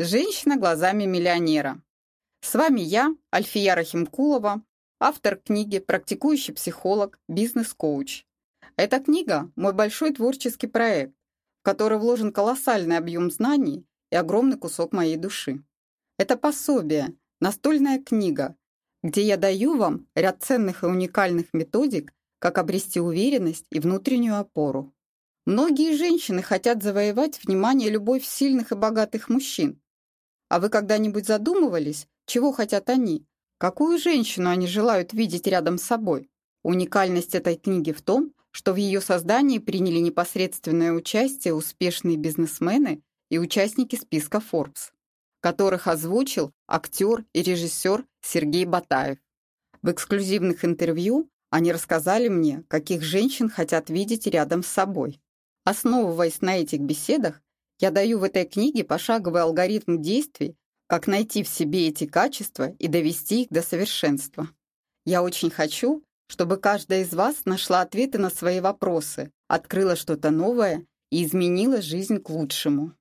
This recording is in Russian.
Женщина глазами миллионера. С вами я, Альфия Рахимкулова, автор книги «Практикующий психолог, бизнес-коуч». Эта книга – мой большой творческий проект, в который вложен колоссальный объем знаний и огромный кусок моей души. Это пособие, настольная книга, где я даю вам ряд ценных и уникальных методик, как обрести уверенность и внутреннюю опору. Многие женщины хотят завоевать внимание любовь сильных и богатых мужчин. А вы когда-нибудь задумывались, чего хотят они? Какую женщину они желают видеть рядом с собой? Уникальность этой книги в том, что в ее создании приняли непосредственное участие успешные бизнесмены и участники списка Forbes, которых озвучил актер и режиссер Сергей Батаев. В эксклюзивных интервью они рассказали мне, каких женщин хотят видеть рядом с собой. Основываясь на этих беседах, я даю в этой книге пошаговый алгоритм действий, как найти в себе эти качества и довести их до совершенства. Я очень хочу, чтобы каждая из вас нашла ответы на свои вопросы, открыла что-то новое и изменила жизнь к лучшему.